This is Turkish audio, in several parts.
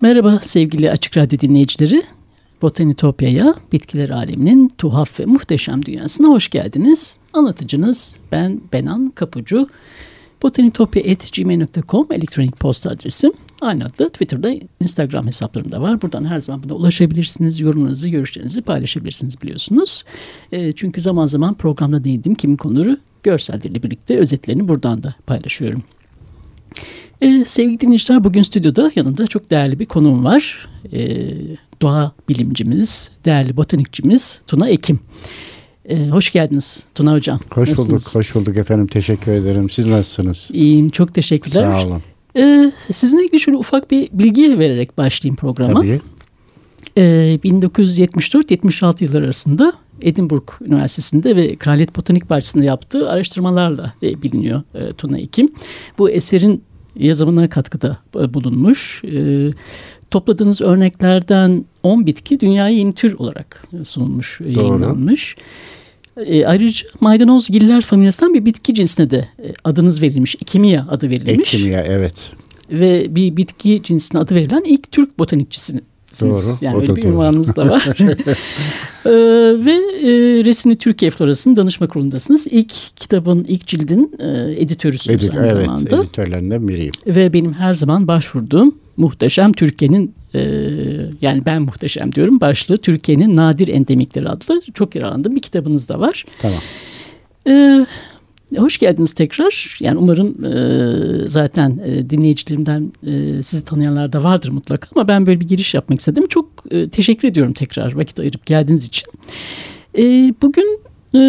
Merhaba sevgili Açık Radyo dinleyicileri. Botanitopya'ya, bitkiler aleminin tuhaf ve muhteşem dünyasına hoş geldiniz. Anlatıcınız ben Benan Kapucu. Botanitopya.gmail.com elektronik posta adresim. Aynı adlı Twitter'da, Instagram hesaplarım da var. Buradan her zaman buna ulaşabilirsiniz. Yorumlarınızı, görüşlerinizi paylaşabilirsiniz biliyorsunuz. E, çünkü zaman zaman programda değindiğim kimin konuları görselleriyle birlikte özetlerini buradan da paylaşıyorum. Ee, sevgili dinleyiciler bugün stüdyoda yanında çok değerli bir konuğum var. Ee, doğa bilimcimiz, değerli botanikçimiz Tuna Ekim. Ee, hoş geldiniz Tuna Hocam. Hoş Nasılsınız? bulduk, hoş bulduk efendim. Teşekkür ederim. Siz nasılsınız? İyiyim, çok teşekkürler. Sağ olun. Ee, sizinle ilgili şöyle ufak bir bilgi vererek başlayayım programa. Tabii. Ee, 1974-76 yılları arasında Edinburgh Üniversitesi'nde ve Kraliyet Botanik Bahçesi'nde yaptığı araştırmalarla biliniyor e, Tuna Ekim. Bu eserin yazımına katkıda e, bulunmuş. E, topladığınız örneklerden 10 bitki dünyaya yeni tür olarak sunulmuş, Doğru. yayınlanmış. E, ayrıca maydanoz giller familyasından bir bitki cinsine de e, adınız verilmiş. Ekimia adı verilmiş. Ekimia evet. Ve bir bitki cinsine adı verilen ilk Türk botanikçisiniz. Doğru. Yani öyle bir ünvanınız da var. ee, ve e, Resmi Türkiye Florası'nın danışma kurulundasınız. İlk kitabın, ilk cildin e, editörüsünüz Edit, aynı evet, zamanda. Editörlerinden biriyim. Ve benim her zaman başvurduğum muhteşem Türkiye'nin e, yani ben muhteşem diyorum başlığı Türkiye'nin nadir endemikleri adlı çok yararlandığım bir kitabınız da var. Tamam. E, Hoş geldiniz tekrar. Yani umarım e, zaten e, dinleyicilerimden e, sizi tanıyanlar da vardır mutlaka ama ben böyle bir giriş yapmak istedim. Çok e, teşekkür ediyorum tekrar vakit ayırıp geldiğiniz için. E, bugün e,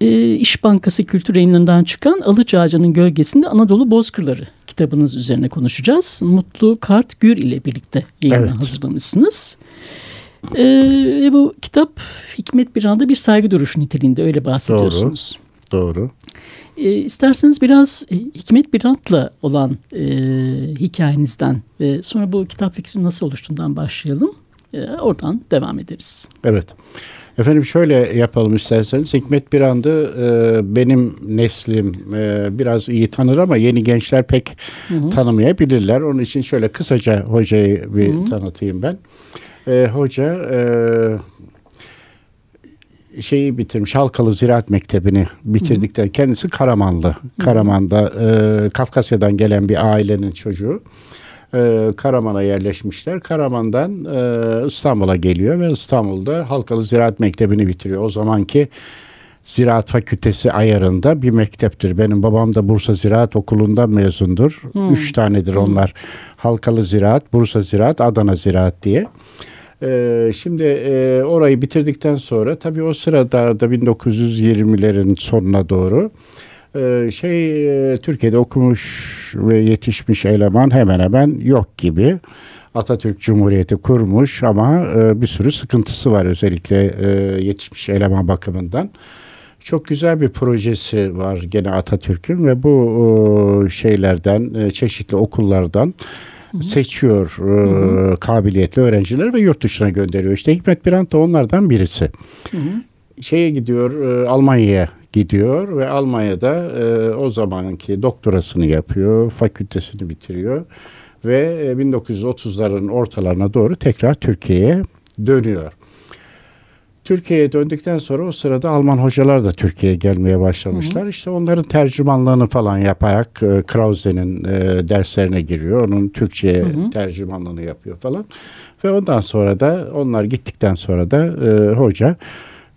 e, İş Bankası Kültür Yayınlarından çıkan Alıç Ağacı'nın Gölgesinde Anadolu Bozkırları kitabınız üzerine konuşacağız. Mutlu Kart Gür ile birlikte yayına evet. hazırlamışsınız. Ee, bu kitap Hikmet bir anda bir saygı duruşu niteliğinde öyle bahsediyorsunuz. Doğru. Doğru. E, isterseniz biraz e, Hikmet Birant'la olan e, hikayenizden ve sonra bu kitap fikri nasıl oluştuğundan başlayalım. E, oradan devam ederiz. Evet. Efendim şöyle yapalım isterseniz. Hikmet Birand'ı e, benim neslim e, biraz iyi tanır ama yeni gençler pek hı hı. tanımayabilirler. Onun için şöyle kısaca hocayı bir hı hı. tanıtayım ben. E, hoca... E, şeyi bitirmiş Halkalı Ziraat Mektebi'ni bitirdikten hı kendisi Karamanlı. Karaman'da e, Kafkasya'dan gelen bir ailenin çocuğu. E, Karaman'a yerleşmişler. Karaman'dan e, İstanbul'a geliyor ve İstanbul'da Halkalı Ziraat Mektebi'ni bitiriyor. O zamanki Ziraat Fakültesi ayarında bir mekteptir. Benim babam da Bursa Ziraat Okulu'ndan mezundur. Hmm. Üç tanedir onlar. Halkalı Ziraat, Bursa Ziraat, Adana Ziraat diye. Ee, şimdi e, orayı bitirdikten sonra tabii o sırada da 1920'lerin sonuna doğru e, şey e, Türkiye'de okumuş ve yetişmiş eleman hemen hemen yok gibi. Atatürk Cumhuriyeti kurmuş ama e, bir sürü sıkıntısı var özellikle yetişmiş eleman bakımından. Çok güzel bir projesi var gene Atatürk'ün ve bu şeylerden çeşitli okullardan Hı-hı. seçiyor e, kabiliyetli öğrencileri ve yurt dışına gönderiyor. İşte Hikmet Birant da onlardan birisi. Hı-hı. Şeye gidiyor e, Almanya'ya gidiyor ve Almanya'da e, o zamanki doktorasını yapıyor, fakültesini bitiriyor ve e, 1930'ların ortalarına doğru tekrar Türkiye'ye dönüyor. Türkiye'ye döndükten sonra o sırada Alman hocalar da Türkiye'ye gelmeye başlamışlar. Hı hı. İşte onların tercümanlığını falan yaparak e, Krause'nin e, derslerine giriyor. Onun Türkçe hı hı. tercümanlığını yapıyor falan. Ve ondan sonra da onlar gittikten sonra da e, hoca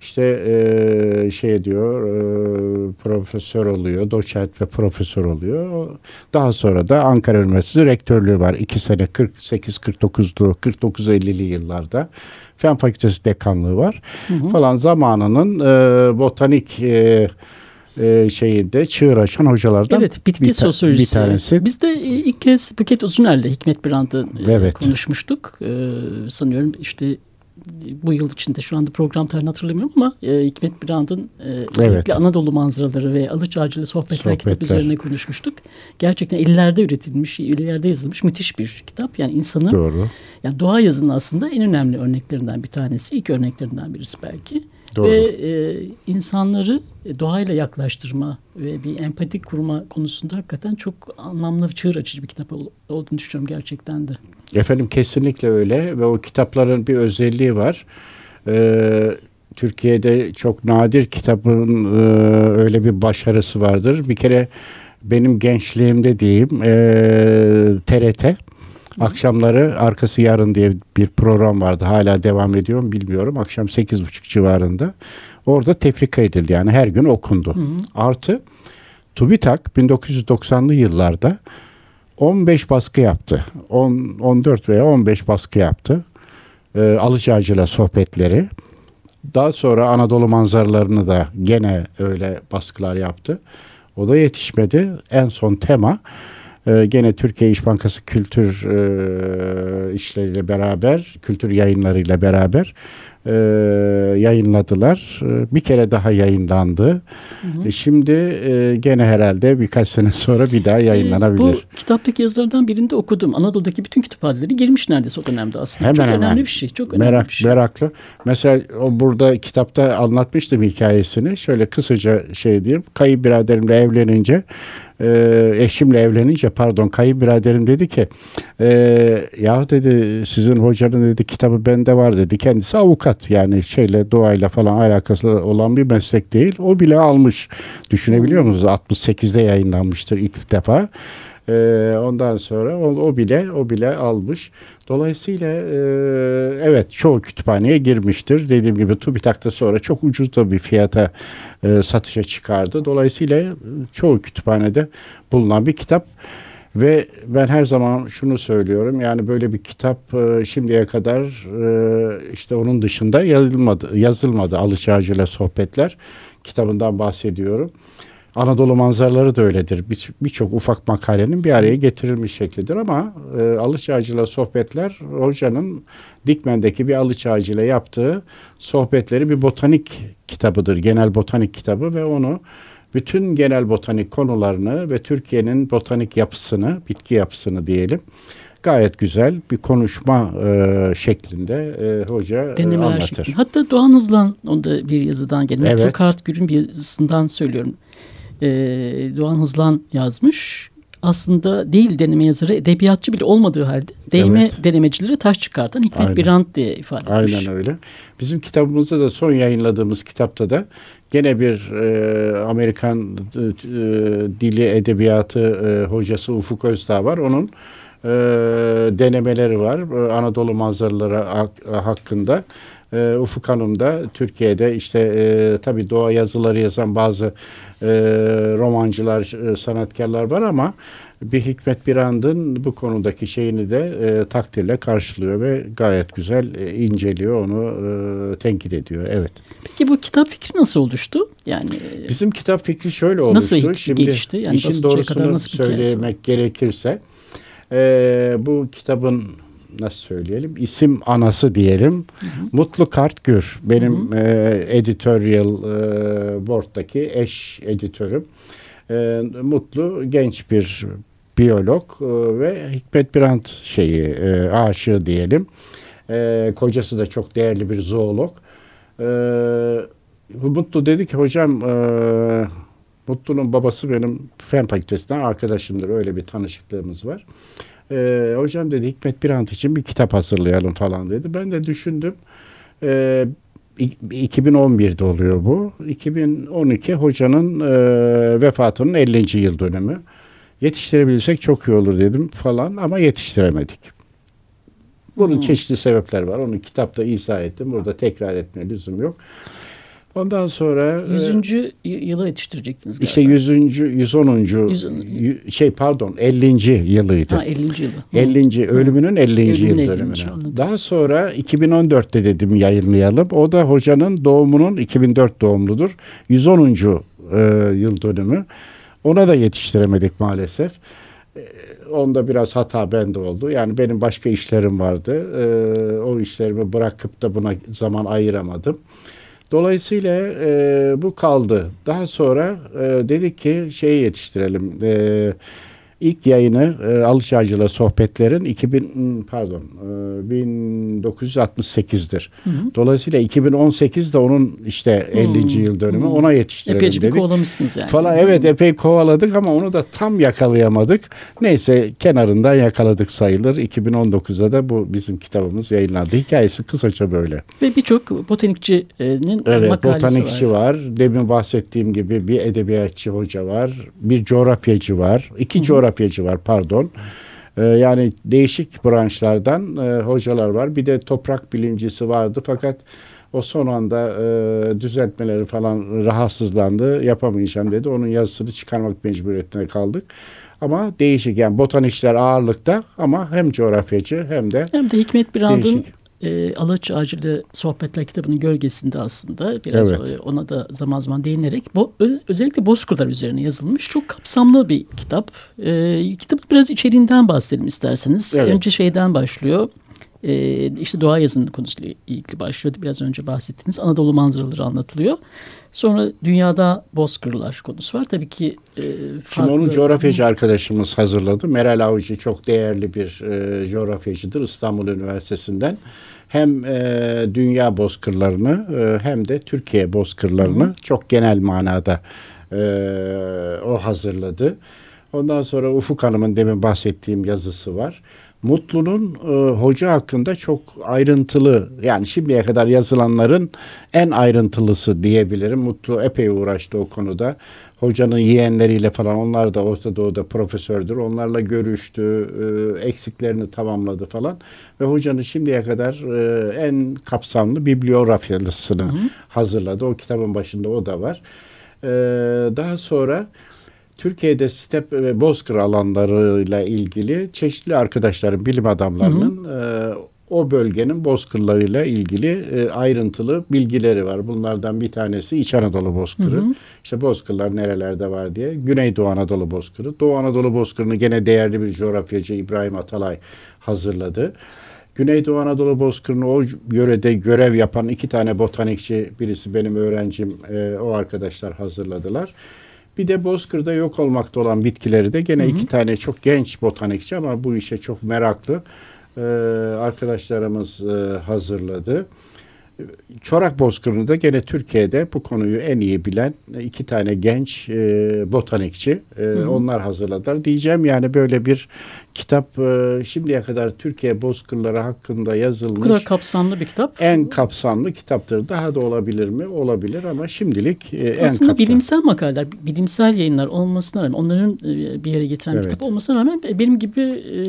işte e, şey diyor e, profesör oluyor, doçent ve profesör oluyor. Daha sonra da Ankara Üniversitesi rektörlüğü var. 2 sene 48-49'lu, 49-50'li yıllarda. Fen Fakültesi dekanlığı var. Hı hı. Falan zamanının e, botanik e, e, şeyinde çığır açan hocalardan evet, bitki bir, sosyolojisi. bir tanesi. Biz de ilk kez Buket Uzuner'le Hikmet Birand'ı e, evet. konuşmuştuk. E, sanıyorum işte bu yıl içinde şu anda program tarihini hatırlamıyorum ama e, Hikmet Birand'ın e, evet. Anadolu manzaraları ve Alıç Ağacı'yla sohbetler, sohbetler kitap üzerine konuşmuştuk. Gerçekten illerde üretilmiş, illerde yazılmış müthiş bir kitap. Yani insanı Doğru. yani doğa yazının aslında en önemli örneklerinden bir tanesi. ilk örneklerinden birisi belki. Doğru. Ve e, insanları doğayla yaklaştırma ve bir empatik kurma konusunda hakikaten çok anlamlı, çığır açıcı bir kitap olduğunu düşünüyorum gerçekten de. Efendim kesinlikle öyle ve o kitapların bir özelliği var. Ee, Türkiye'de çok nadir kitabın e, öyle bir başarısı vardır. Bir kere benim gençliğimde diyeyim e, TRT akşamları arkası yarın diye bir program vardı. Hala devam ediyor mu bilmiyorum. Akşam sekiz buçuk civarında. Orada tefrika edildi yani her gün okundu. Hı hı. Artı TÜBİTAK 1990'lı yıllarda 15 baskı yaptı. 10, 14 veya 15 baskı yaptı. E, Alıcı Ağacı'yla sohbetleri. Daha sonra Anadolu manzaralarını da gene öyle baskılar yaptı. O da yetişmedi. En son tema e, gene Türkiye İş Bankası kültür e, işleriyle beraber, kültür yayınlarıyla beraber e, yayınladılar. E, bir kere daha yayınlandı. Hı hı. E, şimdi e, gene herhalde birkaç sene sonra bir daha yayınlanabilir. E, bu kitaptaki yazılardan birinde okudum. Anadolu'daki bütün kütüphaneleri girmiş neredeyse o dönemde aslında. Hemen çok hemen. önemli bir şey. Çok önemli Merak, bir şey. Meraklı. Mesela o burada kitapta anlatmıştım hikayesini. Şöyle kısaca şey diyeyim. Kayıp biraderimle evlenince e, eşimle evlenince pardon kayınbiraderim dedi ki e, ya dedi sizin hocanın dedi kitabı bende var dedi. Kendisi avukat yani şeyle doğayla falan alakası olan bir meslek değil. O bile almış. Düşünebiliyor musunuz? 68'de yayınlanmıştır ilk defa. E, ondan sonra o, o bile o bile almış. Dolayısıyla e, evet çoğu kütüphaneye girmiştir. Dediğim gibi TÜBİTAK'ta sonra çok ucuz da bir fiyata e, satışa çıkardı. Dolayısıyla çoğu kütüphanede bulunan bir kitap. Ve ben her zaman şunu söylüyorum yani böyle bir kitap e, şimdiye kadar e, işte onun dışında yazılmadı, yazılmadı Ağacı'yla sohbetler kitabından bahsediyorum. Anadolu manzaraları da öyledir. Birçok bir ufak makalenin bir araya getirilmiş şeklidir ama e, Alıç Ağacı'yla sohbetler hocanın Dikmen'deki bir Alıç Ağacı'yla yaptığı sohbetleri bir botanik kitabıdır. Genel botanik kitabı ve onu bütün genel botanik konularını ve Türkiye'nin botanik yapısını, bitki yapısını diyelim gayet güzel bir konuşma e, şeklinde e, hoca e, Denemeler anlatır. Şeklinde. Hatta Doğan Hızlan onda bir yazıdan gelen. Evet. Kart Gür'ün bir yazısından söylüyorum e, Doğan Hızlan yazmış. Aslında değil deneme yazarı edebiyatçı bile olmadığı halde değme evet. denemecilere taş çıkartan Hikmet Aynen. Birant diye ifade etmiş. Aynen öyle. Bizim kitabımızda da son yayınladığımız kitapta da gene bir e, Amerikan e, dili edebiyatı e, hocası Ufuk Özdağ var. Onun e, denemeleri var Anadolu manzaraları hakkında. E, Ufuk Hanım da Türkiye'de işte e, tabii doğa yazıları yazan bazı e, romancılar, e, sanatkarlar var ama bir Hikmet Birand'ın bu konudaki şeyini de e, takdirle karşılıyor ve gayet güzel e, inceliyor, onu e, tenkit ediyor. Evet. Peki bu kitap fikri nasıl oluştu? Yani bizim kitap fikri şöyle oluştu. Nasıl Şimdi gelişti? Yani işin doğrusunu söylemek gerekirse e, bu kitabın nasıl söyleyelim isim anası diyelim. Hı hı. Mutlu Kartgür benim hı hı. E, editorial e, board'daki eş editörüm. E, Mutlu genç bir biyolog e, ve Hikmet Birant şeyi e, aşığı diyelim. E, kocası da çok değerli bir zoolog. E, Mutlu dedi ki hocam e, Mutlu'nun babası benim fen fakültesinden arkadaşımdır. Öyle bir tanışıklığımız var. E, hocam dedi Hikmet Birant için bir kitap hazırlayalım falan dedi. Ben de düşündüm. E, 2011'de oluyor bu. 2012 hocanın e, vefatının 50. yıl dönümü. Yetiştirebilirsek çok iyi olur dedim falan ama yetiştiremedik. Bunun hmm. çeşitli sebepler var. Onu kitapta izah ettim. Burada tekrar etmeye lüzum yok. Ondan sonra e, yüzüncü e, yıla yetiştirecektiniz galiba. İşte yüzüncü, yüz onuncu, şey pardon ellinci yılıydı. Ha ellinci yılı. Ellinci, ölümünün ellinci yıl dönümüne. Daha sonra 2014'te dedim yayınlayalım. O da hocanın doğumunun 2004 doğumludur. 110. E, yıl dönümü. Ona da yetiştiremedik maalesef. E, onda biraz hata bende oldu. Yani benim başka işlerim vardı. E, o işlerimi bırakıp da buna zaman ayıramadım. Dolayısıyla e, bu kaldı. Daha sonra e, dedik ki şeyi yetiştirelim. E, ilk yayını e, Alışacı'la sohbetlerin 2000 hmm, pardon e, 1968'dir. Hı hı. Dolayısıyla 2018 de onun işte 50. Hı. yıl dönümü hı. ona yetiştirelim Epeyce dedik. bir kovalamışsınız yani. Falan evet epey kovaladık ama onu da tam yakalayamadık. Neyse kenarından yakaladık sayılır. 2019'da da bu bizim kitabımız yayınlandı. Hikayesi kısaca böyle. Ve birçok botanikçinin evet, makalesi botanikçi var. var. Demin bahsettiğim gibi bir edebiyatçı hoca var. Bir coğrafyacı var. İki hı hı. coğrafyacı coğrafyacı var pardon. Ee, yani değişik branşlardan e, hocalar var. Bir de toprak bilimcisi vardı fakat o son anda e, düzeltmeleri falan rahatsızlandı. Yapamayacağım dedi. Onun yazısını çıkarmak mecburiyetine kaldık. Ama değişik yani botanikçiler ağırlıkta ama hem coğrafyacı hem de hem de Hikmet Birand'ın e, Alaç Ağacı'yla Sohbetler kitabının gölgesinde aslında biraz evet. ona da zaman zaman değinerek bo, özellikle bozkırlar üzerine yazılmış çok kapsamlı bir kitap. E, kitabın biraz içeriğinden bahsedelim isterseniz. Evet. Önce şeyden başlıyor. E, işte doğa yazının konusuyla ilgili başlıyordu. Biraz önce bahsettiniz. Anadolu manzaraları anlatılıyor. Sonra dünyada bozkırlar konusu var. Tabii ki e, farklı... Şimdi onu coğrafyacı arkadaşımız hazırladı. Meral Avcı çok değerli bir e, coğrafyacıdır İstanbul Üniversitesi'nden hem e, dünya bozkırlarını e, hem de Türkiye bozkırlarını Hı. çok genel manada e, o hazırladı. Ondan sonra Ufuk Hanım'ın demin bahsettiğim yazısı var. Mutlu'nun e, hoca hakkında çok ayrıntılı yani şimdiye kadar yazılanların en ayrıntılısı diyebilirim. Mutlu epey uğraştı o konuda. Hocanın yeğenleriyle falan onlar da Orta Doğu'da profesördür. Onlarla görüştü, e, eksiklerini tamamladı falan. Ve hocanın şimdiye kadar e, en kapsamlı bibliografyasını hazırladı. O kitabın başında o da var. E, daha sonra Türkiye'de step ve bozkır alanlarıyla ilgili çeşitli arkadaşların, bilim adamlarının hı hı. E, o bölgenin bozkırlarıyla ilgili e, ayrıntılı bilgileri var. Bunlardan bir tanesi İç Anadolu bozkırı. Hı hı. İşte bozkırlar nerelerde var diye. Güneydoğu Anadolu bozkırı. Doğu Anadolu bozkırını gene değerli bir coğrafyacı İbrahim Atalay hazırladı. Güneydoğu Anadolu Bozkırı'nı o yörede görev yapan iki tane botanikçi, birisi benim öğrencim, e, o arkadaşlar hazırladılar. Bir de Bozkır'da yok olmakta olan bitkileri de gene hı hı. iki tane çok genç botanikçi ama bu işe çok meraklı e, arkadaşlarımız e, hazırladı. Çorak Bozkırı'nı da gene Türkiye'de bu konuyu en iyi bilen iki tane genç e, botanikçi e, hı hı. onlar hazırladılar. Diyeceğim yani böyle bir kitap e, şimdiye kadar Türkiye bozkırları hakkında yazılmış. Bu kadar kapsamlı bir kitap. En kapsamlı kitaptır. Daha da olabilir mi? Olabilir ama şimdilik e, en kapsamlı. Aslında bilimsel makaleler, bilimsel yayınlar olmasına rağmen onların e, bir yere getiren evet. kitap olmasına rağmen benim gibi e,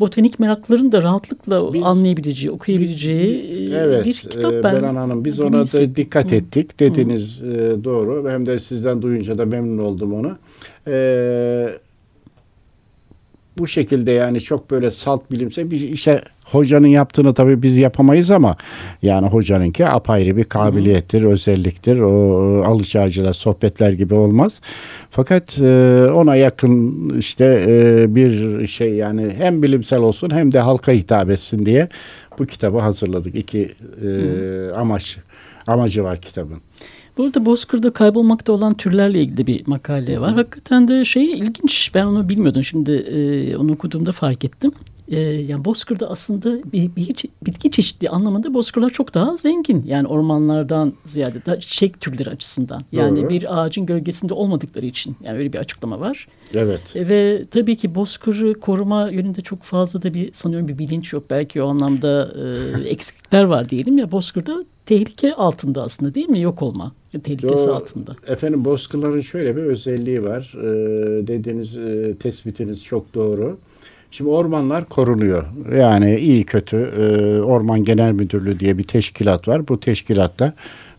botanik merakların da rahatlıkla biz, anlayabileceği, okuyabileceği biz, evet, bir kitap. E, ben Benan Hanım biz ona da dikkat Hı. ettik. Dediğiniz e, doğru. Hem de sizden duyunca da memnun oldum ona. Eee bu şekilde yani çok böyle salt bilimsel bir işe hocanın yaptığını tabii biz yapamayız ama yani hocanınki apayrı bir kabiliyettir, Hı. özelliktir. O alış ağacıyla sohbetler gibi olmaz. Fakat e, ona yakın işte e, bir şey yani hem bilimsel olsun hem de halka hitap etsin diye bu kitabı hazırladık. İki e, amaç amacı var kitabın. Burada Bozkır'da kaybolmakta olan türlerle ilgili bir makale var. Hakikaten de şey ilginç. Ben onu bilmiyordum. Şimdi e, onu okuduğumda fark ettim. E, yani Bozkır'da aslında bir, bir bitki çeşitliği anlamında Bozkırlar çok daha zengin. Yani ormanlardan ziyade da çiçek türleri açısından. Yani Doğru. bir ağacın gölgesinde olmadıkları için. Yani öyle bir açıklama var. Evet. E, ve tabii ki Bozkır'ı koruma yönünde çok fazla da bir sanıyorum bir bilinç yok. Belki o anlamda e, eksiklikler var diyelim ya. Bozkır'da tehlike altında aslında değil mi? Yok olma tehlikesi Yo, altında. Efendim bozkırların şöyle bir özelliği var. Ee, dediğiniz e, tespitiniz çok doğru. Şimdi ormanlar korunuyor. Yani iyi kötü e, Orman Genel Müdürlüğü diye bir teşkilat var. Bu teşkilatta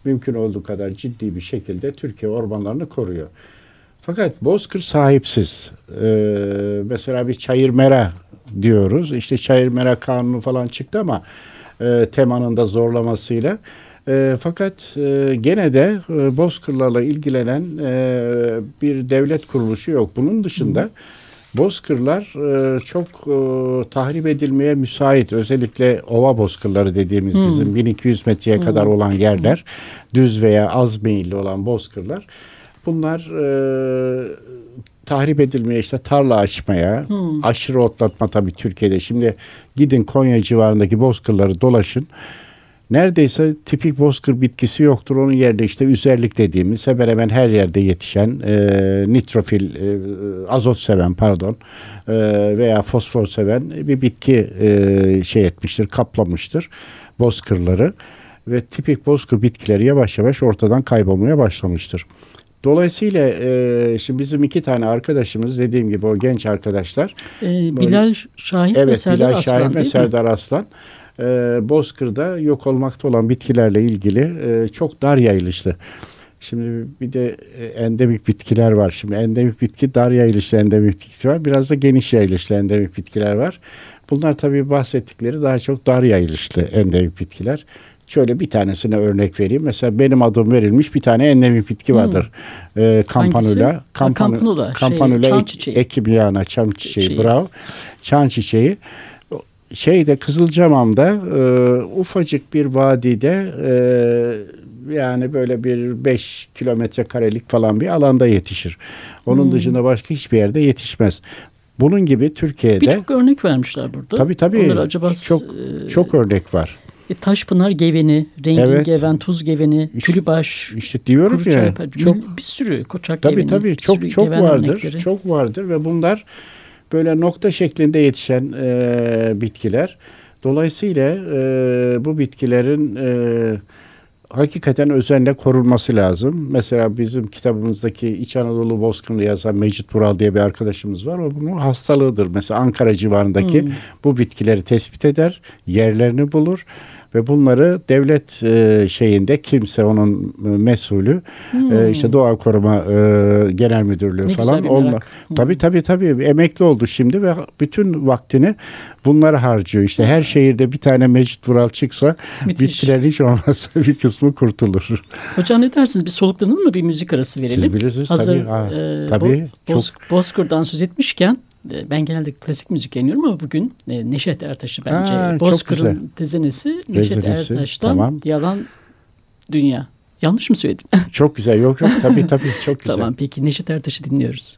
mümkün olduğu kadar ciddi bir şekilde Türkiye ormanlarını koruyor. Fakat Bozkır sahipsiz. Ee, mesela bir çayır mera diyoruz. İşte çayır mera kanunu falan çıktı ama e, temanın da zorlamasıyla. E, fakat e, gene de e, bozkırlarla ilgilenen e, bir devlet kuruluşu yok. Bunun dışında Hı. Bozkırlar e, çok e, tahrip edilmeye müsait. Özellikle ova bozkırları dediğimiz hmm. bizim 1200 metreye hmm. kadar olan yerler, düz veya az meyilli olan bozkırlar. Bunlar e, tahrip edilmeye işte tarla açmaya, hmm. aşırı otlatma tabii Türkiye'de. Şimdi gidin Konya civarındaki bozkırları dolaşın. Neredeyse tipik bozkır bitkisi yoktur. Onun yerine işte üzerlik dediğimiz hemen hemen her yerde yetişen e, nitrofil, e, azot seven pardon e, veya fosfor seven bir bitki e, şey etmiştir, kaplamıştır bozkırları ve tipik bozkır bitkileri yavaş yavaş ortadan kaybolmaya başlamıştır. Dolayısıyla e, şimdi bizim iki tane arkadaşımız dediğim gibi o genç arkadaşlar. E, Bilal Şahin evet, ve Serdar Bilal Aslan Şahin ve Serdar Aslan. E, Bozkır'da yok olmakta olan bitkilerle ilgili e, çok dar yayılışlı. Şimdi bir de e, endemik bitkiler var. Şimdi endemik bitki dar yayılışlı endemik bitki var. Biraz da geniş yayılışlı endemik bitkiler var. Bunlar tabii bahsettikleri daha çok dar yayılışlı endemik bitkiler. Şöyle bir tanesine örnek vereyim. Mesela benim adım verilmiş bir tane endemik bitki vardır. Hmm. Ee, kampanula. Kampanula. Kampanula şey, çam çiçeği. Ekimyana çam çiçeği. Çiçeği. Bravo. Çam çiçeği. Şeyde Kızılcamam'da e, ufacık bir vadide e, yani böyle bir 5 kilometre karelik falan bir alanda yetişir. Onun hmm. dışında başka hiçbir yerde yetişmez. Bunun gibi Türkiye'de birçok örnek vermişler burada. Tabii tabii. Onları acaba çok e, çok örnek var. E, Taşpınar geveni, Rengin evet. geven, Tuz geveni, işte, Külübaş, işte diyorum ya. Çarpı, çok bir sürü Koçak tabii, geveni. Tabii çok çok vardır. Örnekleri. Çok vardır ve bunlar böyle nokta şeklinde yetişen e, bitkiler. Dolayısıyla e, bu bitkilerin e, hakikaten özenle korunması lazım. Mesela bizim kitabımızdaki İç Anadolu Bozkırı'nı yazan Mecit Vural diye bir arkadaşımız var. O bunun hastalığıdır. Mesela Ankara civarındaki hmm. bu bitkileri tespit eder, yerlerini bulur ve bunları devlet e, şeyinde kimse onun e, mesulü hmm. e, işte Doğa Koruma e, Genel Müdürlüğü ne falan olma. Hmm. Tabii tabii tabii emekli oldu şimdi ve bütün vaktini bunlara harcıyor. İşte her şehirde bir tane Mecit Vural çıksa Müthiş. bitkilerin hiç olmazsa bir kısmı kurtulur. Hocam ne dersiniz? Bir soluklanın mı bir müzik arası verelim? Siz bilirsiniz Hazır, tabii. Ha, e, tabii. Bo çok... Bozkır'dan söz etmişken e, ben genelde klasik müzik dinliyorum ama bugün e, Neşet Ertaş'ı bence ha, Bozkır'ın tezenesi Neşet Ertaş'tan tamam. Yalan Dünya. Yanlış mı söyledim? Çok güzel. Yok yok tabii tabii çok güzel. tamam peki Neşet Ertaş'ı dinliyoruz.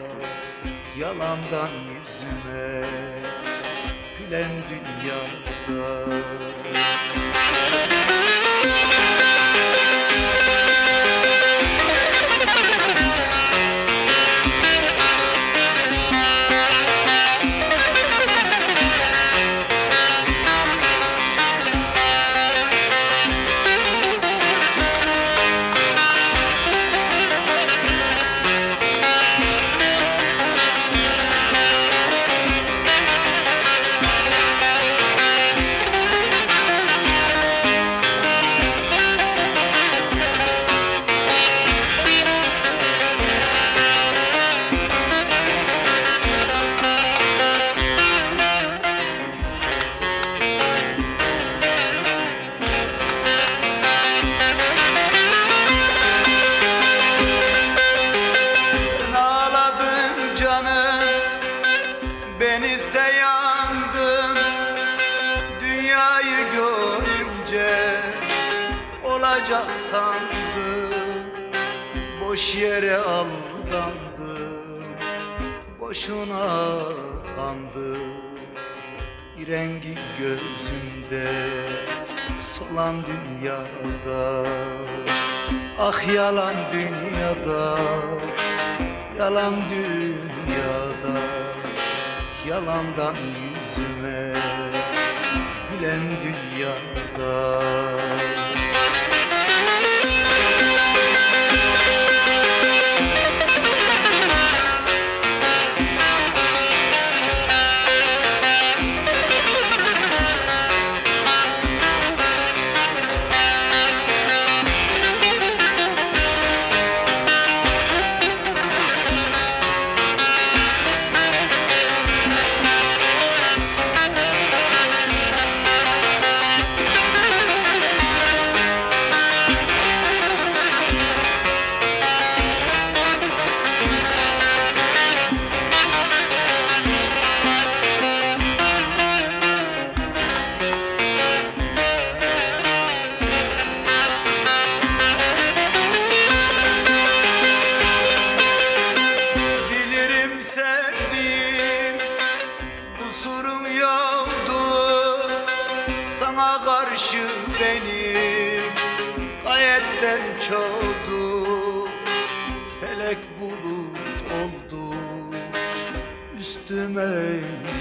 Yalandan yüzüme Gülen dünyada Denize yandım Dünyayı görünce Olacak sandım. Boş yere aldandım Boşuna kandım. Rengi gözümde Solan dünyada Ah yalan dünyada Yalan dünyada. Yalandan yüzüme Gülen dünyada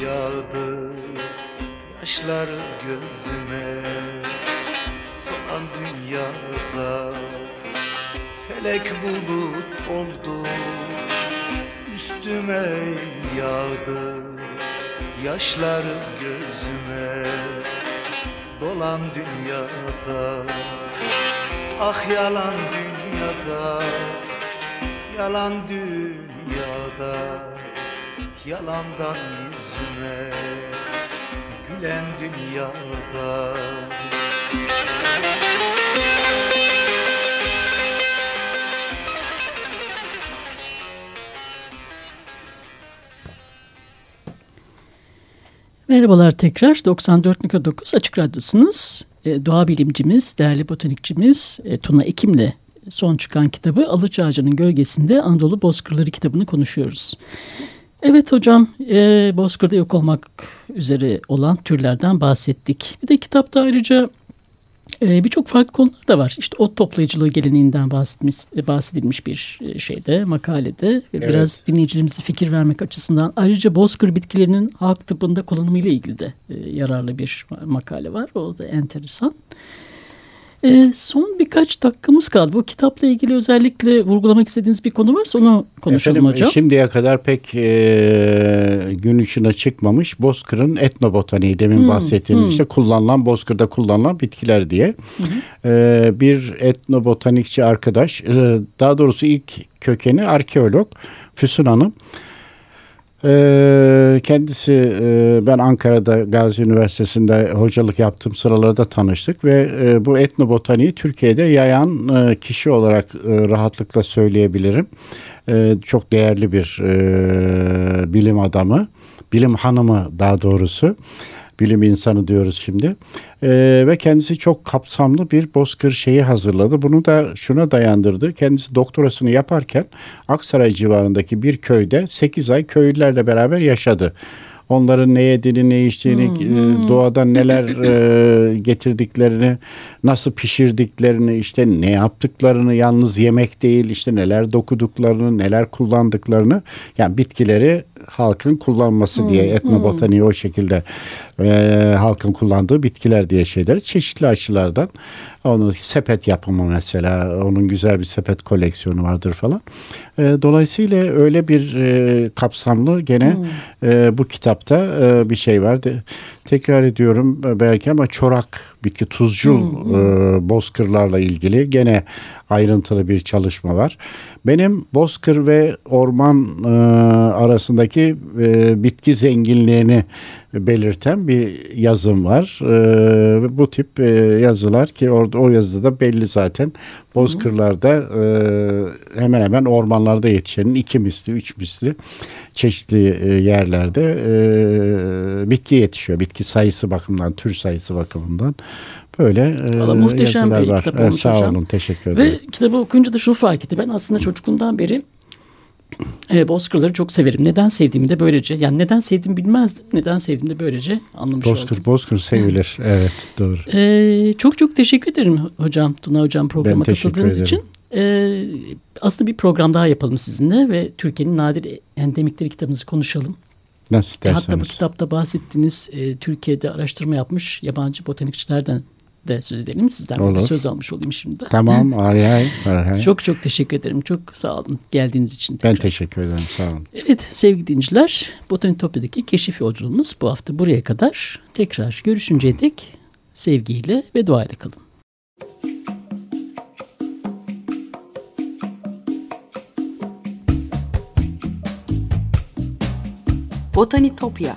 yağdı Yaşları gözüme. Solan dünyada Felek bulut oldu Üstüme yağdı Yaşları gözüme. Dolan dünyada Ah yalan dünyada Yalan dünyada Yalandan yüzüme Gülen dünyada Merhabalar tekrar 94.9 Açık Radyosu'nuz. E, doğa bilimcimiz, değerli botanikçimiz e, Tuna Ekim'le son çıkan kitabı Alıç Ağacı'nın Gölgesinde Anadolu Bozkırları kitabını konuşuyoruz. Evet hocam, e, Bozkır'da yok olmak üzere olan türlerden bahsettik. Bir de kitapta ayrıca e, birçok farklı konular da var. İşte ot toplayıcılığı geleneğinden bahsetmiş, bahsedilmiş bir e, şeyde, makalede. Ve Evet. Biraz dinleyicilerimize fikir vermek açısından. Ayrıca bozkır bitkilerinin halk tıbbında kullanımıyla ilgili de e, yararlı bir makale var. O da enteresan. E, son birkaç dakikamız kaldı. Bu kitapla ilgili özellikle vurgulamak istediğiniz bir konu varsa onu konuşalım Efendim, hocam. Şimdiye kadar pek e, gün ışığına çıkmamış Bozkır'ın etnobotaniği demin Hmm, bahsettiğimiz hmm. işte kullanılan Bozkır'da kullanılan bitkiler diye E, bir etnobotanikçi arkadaş e, daha doğrusu ilk kökeni arkeolog Füsun Hanım. E, kendisi e, ben Ankara'da Gazi Üniversitesi'nde hocalık yaptığım sıralarda tanıştık ve e, bu etnobotaniği Türkiye'de yayan e, kişi olarak rahatlıkla söyleyebilirim. Çok değerli bir bilim adamı, bilim hanımı daha doğrusu. Bilim insanı diyoruz şimdi. E, ve kendisi çok kapsamlı bir bozkır şeyi hazırladı. Bunu da şuna dayandırdı. Kendisi doktorasını yaparken Aksaray civarındaki bir köyde 8 ay köylülerle beraber yaşadı. Onların ne yediğini, ne içtiğini, e, doğadan neler e, getirdiklerini, nasıl pişirdiklerini, işte ne yaptıklarını, yalnız yemek değil, işte neler dokuduklarını, neler kullandıklarını, yani bitkileri halkın kullanması diye etnobotaniği o şekilde e, halkın kullandığı bitkiler diye şeyler çeşitli aşılardan onun sepet yapımı mesela onun güzel bir sepet koleksiyonu vardır falan. E, dolayısıyla öyle bir e, kapsamlı gene e, bu kitapta e, bir şey var. Tekrar ediyorum e, belki ama çorak bitki tuzcul e, bozkırlarla ilgili gene ayrıntılı bir çalışma var. Benim bozkır ve orman e, arasındaki e, bitki zenginliğini belirten bir yazım var. E, bu tip e, yazılar ki orada o yazıda belli zaten bozkırlarda e, hemen hemen ormanlarda yetişenin iki misli, üç misli çeşitli e, yerlerde e, bitki yetişiyor. Bitki sayısı bakımından, tür sayısı bakımından böyle e, Valla muhteşem yazılar bir var. kitap Evet, olmuş sağ hocam. olun, teşekkür ederim. Ve kitabı okuyunca da şunu fark ettim. Ben aslında çocukluğumdan beri e, Bozkır'ları çok severim. Neden sevdiğimi de böylece, yani neden sevdiğimi bilmezdim. Neden sevdiğimi de böylece anlamış oldum. Bozkır, Bozkır sevilir. evet, doğru. Ee, çok çok teşekkür ederim hocam. Tuna hocam programa katıldığınız için. Ee, aslında bir program daha yapalım sizinle ve Türkiye'nin nadir endemikleri kitabınızı konuşalım. Nasıl E, Hatta bu isterseniz. kitapta bahsettiğiniz e, Türkiye'de araştırma yapmış yabancı botanikçilerden de söz edelim. Sizden de bir Olur. söz almış olayım şimdi. Tamam, ay ay. ay, ay. Çok çok teşekkür ederim. Çok sağ olun geldiğiniz için. Ben tekrar. teşekkür ederim, sağ olun. Evet sevgili dinleyiciler Botanitopya'daki keşif yolculuğumuz bu hafta buraya kadar. Tekrar görüşünceye dek sevgiyle ve duayla kalın. Botanitopya